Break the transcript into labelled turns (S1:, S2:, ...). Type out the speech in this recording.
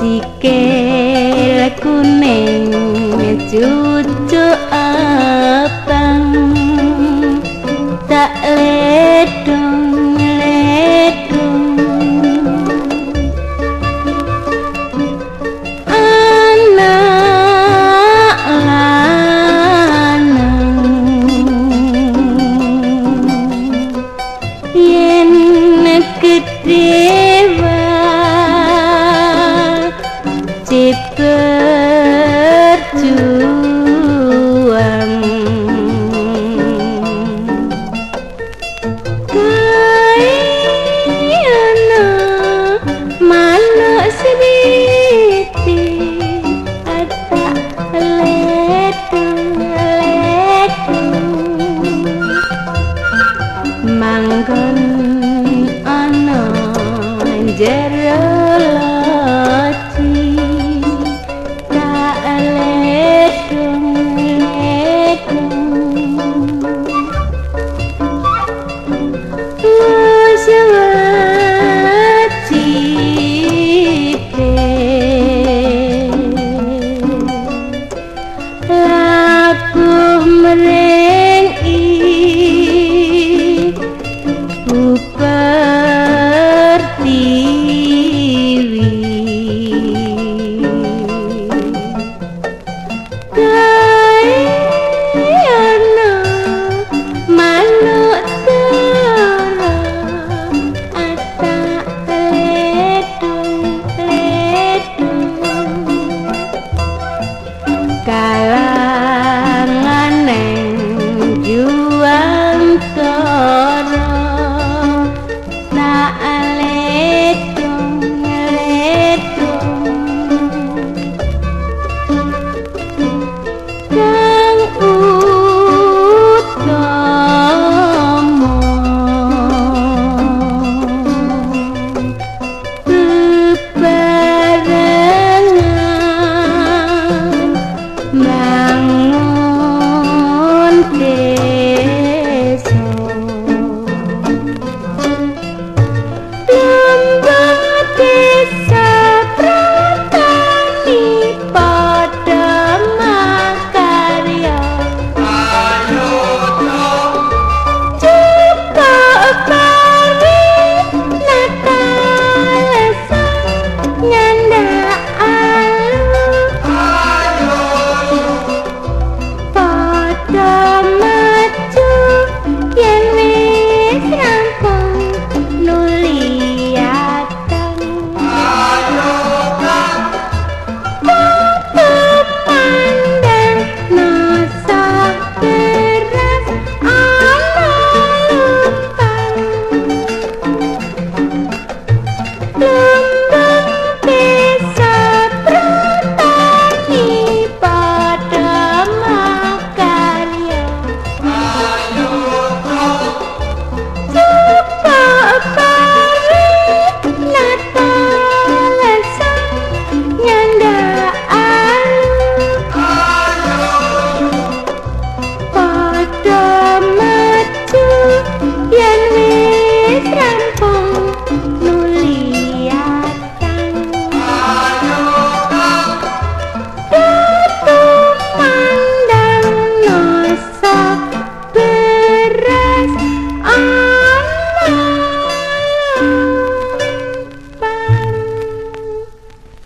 S1: sikil kuning cucu abang. Tak ledung ledung anak lanang yen better Bye.